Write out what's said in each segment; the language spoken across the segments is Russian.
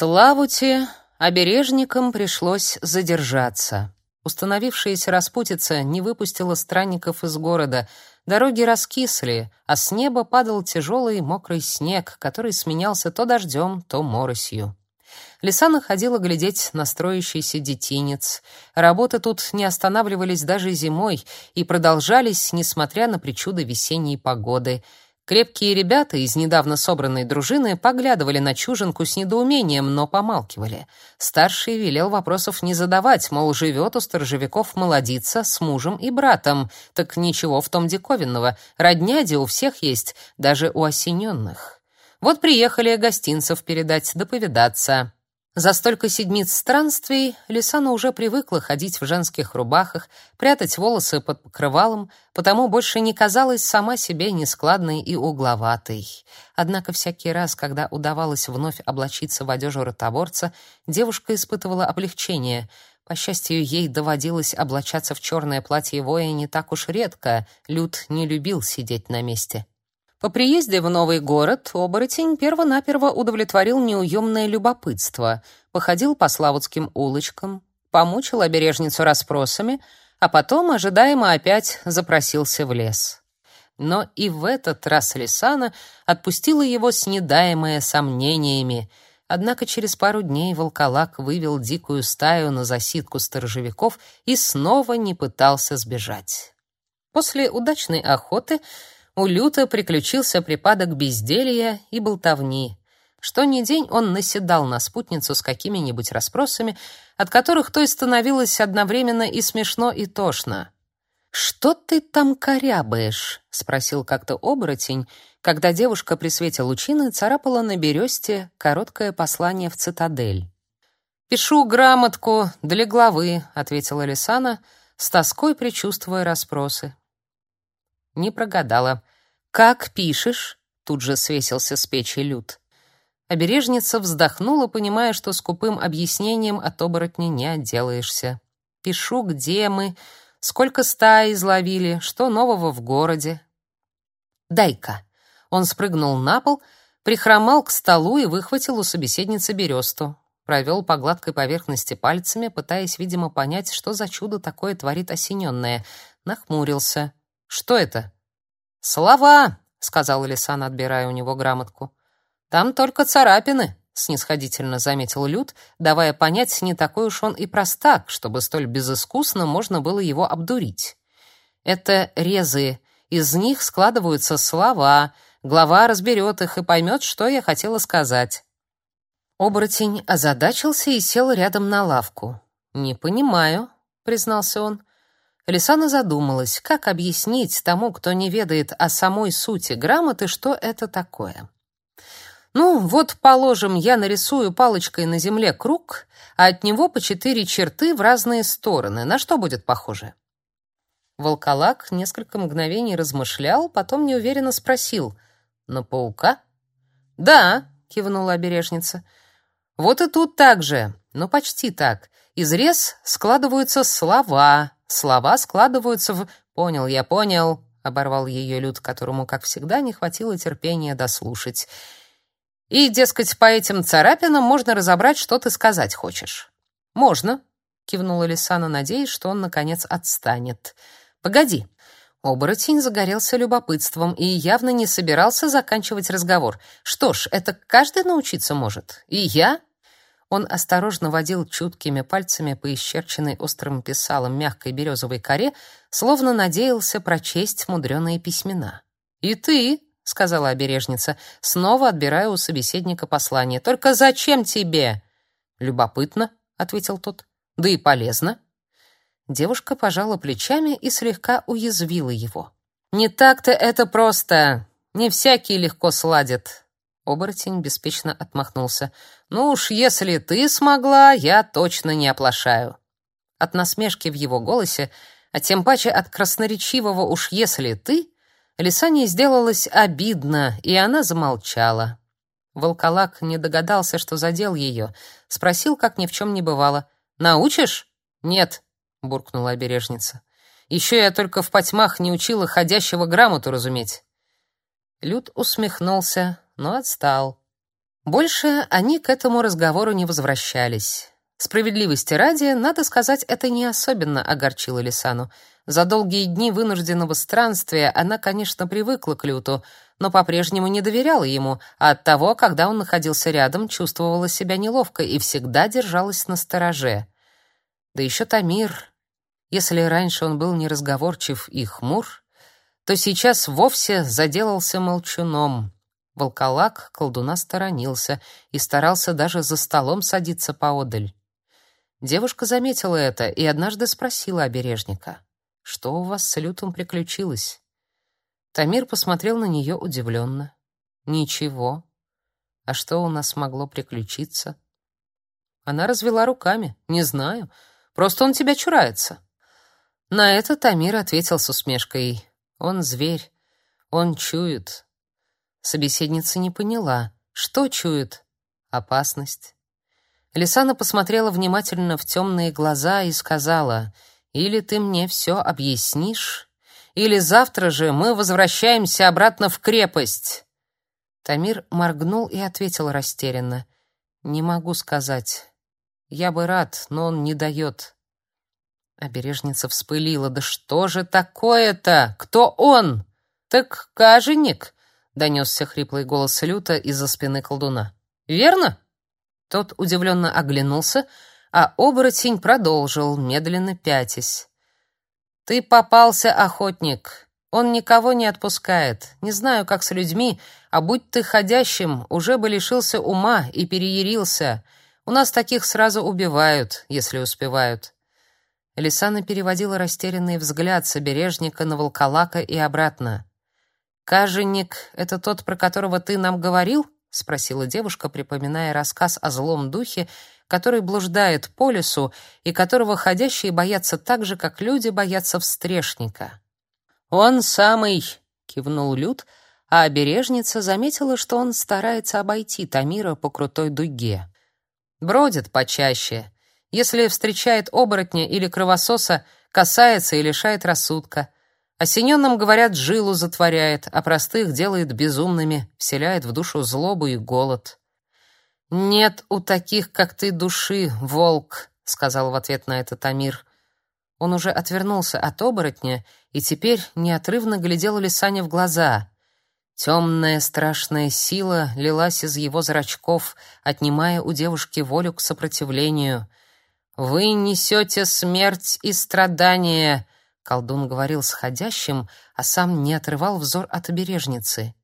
Славуте обережникам пришлось задержаться. Установившаяся распутица не выпустила странников из города. Дороги раскисли, а с неба падал тяжелый мокрый снег, который сменялся то дождем, то моросью. Лисана ходила глядеть на строящийся детинец. Работы тут не останавливались даже зимой и продолжались, несмотря на причуды весенней погоды — Крепкие ребята из недавно собранной дружины поглядывали на чужинку с недоумением, но помалкивали. Старший велел вопросов не задавать, мол, живет у сторожевиков молодица с мужем и братом. Так ничего в том диковинного. Родняди у всех есть, даже у осененных. Вот приехали гостинцев передать, доповидаться. За столько седмиц странствий Лисана уже привыкла ходить в женских рубахах, прятать волосы под покрывалом, потому больше не казалась сама себе нескладной и угловатой. Однако всякий раз, когда удавалось вновь облачиться в одежду ротоборца, девушка испытывала облегчение. По счастью, ей доводилось облачаться в черное платье воя не так уж редко, Люд не любил сидеть на месте. По приезде в новый город оборотень перво-наперво удовлетворил неуемное любопытство, походил по славутским улочкам, помучил обережницу расспросами, а потом ожидаемо опять запросился в лес. Но и в этот раз Лисана отпустила его с недаемое сомнениями. Однако через пару дней волколак вывел дикую стаю на засидку сторожевиков и снова не пытался сбежать. После удачной охоты у Люта приключился припадок безделья и болтовни. Что ни день он наседал на спутницу с какими-нибудь расспросами, от которых той становилось одновременно и смешно, и тошно. «Что ты там корябаешь?» — спросил как-то оборотень, когда девушка при свете лучины царапала на бересте короткое послание в цитадель. «Пишу грамотку для главы», — ответила Лисана, с тоской предчувствуя расспросы. Не прогадала. «Как пишешь?» — тут же свесился с печи Люд. Обережница вздохнула, понимая, что скупым объяснением от оборотня не отделаешься. «Пишу, где мы, сколько стаи изловили, что нового в городе». «Дай-ка». Он спрыгнул на пол, прихромал к столу и выхватил у собеседницы бересту. Провел по гладкой поверхности пальцами, пытаясь, видимо, понять, что за чудо такое творит осененное. Нахмурился. Что это? Слова, сказал Лисан, отбирая у него грамотку. Там только царапины, снисходительно заметил Люд, давая понять, не такой уж он и простак, чтобы столь безыскусно можно было его обдурить. Это резы, из них складываются слова. Глава разберет их и поймет, что я хотела сказать. Оборотень озадачился и сел рядом на лавку. «Не понимаю», — признался он. Лисана задумалась, как объяснить тому, кто не ведает о самой сути грамоты, что это такое. Ну, вот, положим, я нарисую палочкой на земле круг, а от него по четыре черты в разные стороны. На что будет похоже? Волколак несколько мгновений размышлял, потом неуверенно спросил: "На паука?" "Да", кивнула обережница. "Вот и тут так же, ну почти так. Из рез складываются слова, Слова складываются в «понял, я понял», — оборвал ее Люд, которому, как всегда, не хватило терпения дослушать. «И, дескать, по этим царапинам можно разобрать, что ты сказать хочешь». «Можно», — кивнула Лисана, надеясь, что он, наконец, отстанет. «Погоди». Оборотень загорелся любопытством и явно не собирался заканчивать разговор. «Что ж, это каждый научиться может. И я, он осторожно водил чуткими пальцами по исчерченной острым писалом мягкой березовой коре, словно надеялся прочесть мудреные письмена. «И ты», — сказала обережница, снова отбирая у собеседника послание. «Только зачем тебе?» «Любопытно», — ответил тот. «Да и полезно». Девушка пожала плечами и слегка уязвила его. «Не так-то это просто. Не всякий легко сладит. Оборотень беспечно отмахнулся. «Ну уж, если ты смогла, я точно не оплошаю». От насмешки в его голосе, а тем паче от красноречивого «уж если ты», Лисане сделалось обидно, и она замолчала. Волколак не догадался, что задел ее. Спросил, как ни в чем не бывало. «Научишь?» «Нет», — буркнула обережница. «Еще я только в потьмах не учила ходящего грамоту разуметь». Люд усмехнулся, но отстал. Больше они к этому разговору не возвращались. Справедливости ради, надо сказать, это не особенно огорчило Лисану. За долгие дни вынужденного странствия она, конечно, привыкла к Люту, но по-прежнему не доверяла ему, а оттого, когда он находился рядом, чувствовала себя неловко и всегда держалась на стороже. Да еще Тамир. Если раньше он был неразговорчив и хмур, то сейчас вовсе заделался молчуном. Волколак колдуна сторонился и старался даже за столом садиться поодаль. Девушка заметила это и однажды спросила обережника: "Что у вас с Лютом приключилось?" Тамир посмотрел на нее удивленно. "Ничего. А что у нас могло приключиться?" Она развела руками. "Не знаю. Просто он тебя чурается". На это Тамир ответил с усмешкой: "Он зверь. Он чует. Собеседница не поняла, что чует опасность. Лисана посмотрела внимательно в темные глаза и сказала: "Или ты мне все объяснишь, или завтра же мы возвращаемся обратно в крепость". Тамир моргнул и ответил растерянно: "Не могу сказать. Я бы рад, но он не дает». Обережница вспылила: "Да что же такое-то? Кто он?" "Так каженик", донесся хриплый голос Люта из-за спины колдуна. Верно? Тот удивленно оглянулся, а оборотень продолжил, медленно пятясь. Ты попался, охотник. Он никого не отпускает. Не знаю, как с людьми, а будь ты ходящим, уже бы лишился ума и переярился. У нас таких сразу убивают, если успевают. Лисана переводила растерянный взгляд с обережника на волколака и обратно. «Каженик — это тот, про которого ты нам говорил?» — спросила девушка, припоминая рассказ о злом духе, который блуждает по лесу и которого ходящие боятся так же, как люди боятся встрешника. «Он самый!» — кивнул Люд, а обережница заметила, что он старается обойти Тамира по крутой дуге. Бродит почаще. Если встречает оборотня или кровососа, касается и лишает рассудка — Осененным, говорят, жилу затворяет, а простых делает безумными, вселяет в душу злобу и голод. «Нет у таких, как ты, души, волк», — сказал в ответ на это Тамир. Он уже отвернулся от оборотня и теперь неотрывно глядел Лисане в глаза. Темная страшная сила лилась из его зрачков, отнимая у девушки волю к сопротивлению. «Вы несете смерть и страдания», Колдун говорил с ходящим, а сам не отрывал взор от обережницы.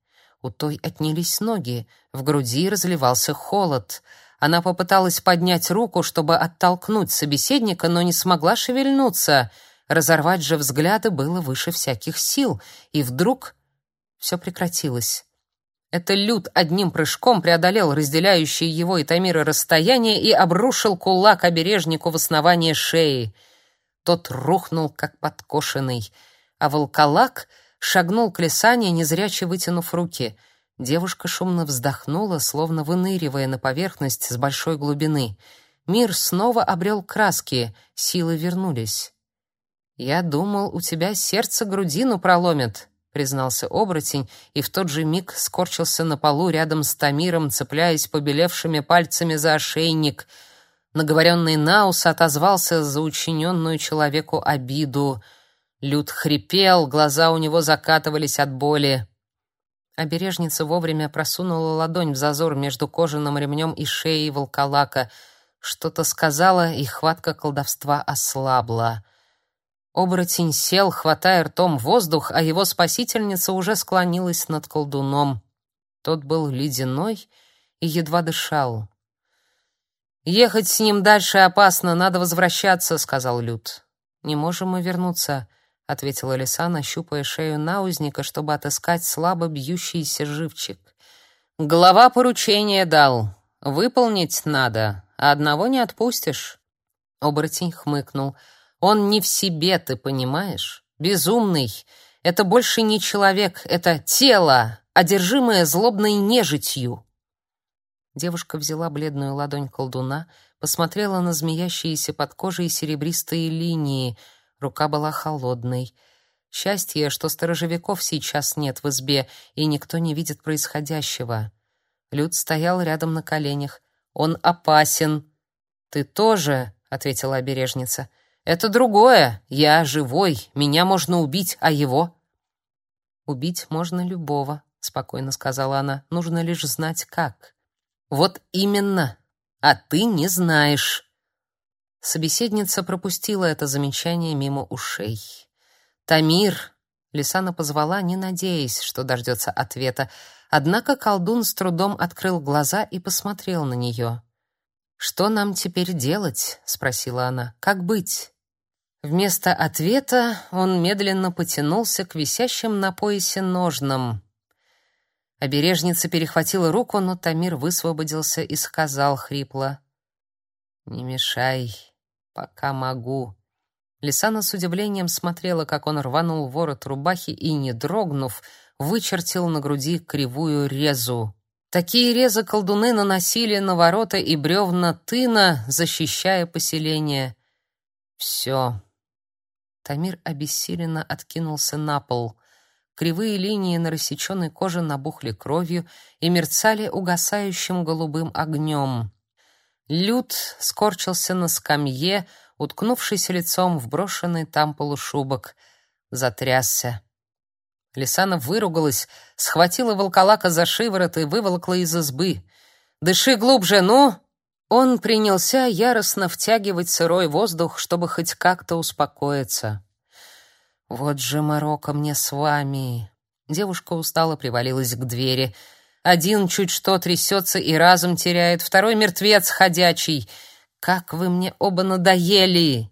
У той отнялись ноги, в груди разливался холод. Она попыталась поднять руку, чтобы оттолкнуть собеседника, но не смогла шевельнуться. Разорвать же взгляды было выше всяких сил, и вдруг все прекратилось. Это Люд одним прыжком преодолел разделяющее его и Тамира расстояние и обрушил кулак обережнику в основание шеи — тот рухнул, как подкошенный, а волколак шагнул к Лисане, незряче вытянув руки. Девушка шумно вздохнула, словно выныривая на поверхность с большой глубины. Мир снова обрел краски, силы вернулись. «Я думал, у тебя сердце грудину проломит», — признался оборотень, и в тот же миг скорчился на полу рядом с Тамиром, цепляясь побелевшими пальцами за ошейник — Наговоренный Наус отозвался за учиненную человеку обиду. Люд хрипел, глаза у него закатывались от боли. Обережница вовремя просунула ладонь в зазор между кожаным ремнем и шеей волколака. Что-то сказала, и хватка колдовства ослабла. Оборотень сел, хватая ртом воздух, а его спасительница уже склонилась над колдуном. Тот был ледяной и едва дышал. Ехать с ним дальше опасно, надо возвращаться, сказал Люд. Не можем мы вернуться, ответила Лисана, щупая шею наузника, чтобы отыскать слабо бьющийся живчик. Глава поручение дал. Выполнить надо, а одного не отпустишь. Оборотень хмыкнул. Он не в себе, ты понимаешь? Безумный. Это больше не человек, это тело, одержимое злобной нежитью. Девушка взяла бледную ладонь колдуна, посмотрела на змеящиеся под кожей серебристые линии. Рука была холодной. Счастье, что сторожевиков сейчас нет в избе, и никто не видит происходящего. Люд стоял рядом на коленях. Он опасен. Ты тоже, ответила обережница. Это другое. Я живой, меня можно убить, а его убить можно любого, спокойно сказала она. Нужно лишь знать как. Вот именно. А ты не знаешь. Собеседница пропустила это замечание мимо ушей. Тамир, Лисана позвала, не надеясь, что дождется ответа. Однако колдун с трудом открыл глаза и посмотрел на нее. Что нам теперь делать? спросила она. Как быть? Вместо ответа он медленно потянулся к висящим на поясе ножнам. Обережница перехватила руку, но Тамир высвободился и сказал хрипло: "Не мешай, пока могу". Лисана с удивлением смотрела, как он рванул ворот рубахи и, не дрогнув, вычертил на груди кривую резу. Такие резы колдуны наносили на ворота и бревна тына, защищая поселение. Все. Тамир обессиленно откинулся на пол. Кривые линии на рассеченной коже набухли кровью и мерцали угасающим голубым огнем. Люд скорчился на скамье, уткнувшись лицом в брошенный там полушубок, затрясся. Лисана выругалась, схватила волколака за шиворот и выволокла из избы. «Дыши глубже, ну!» Он принялся яростно втягивать сырой воздух, чтобы хоть как-то успокоиться. «Вот же морока мне с вами!» Девушка устало привалилась к двери. «Один чуть что трясется и разум теряет, второй мертвец ходячий. Как вы мне оба надоели!»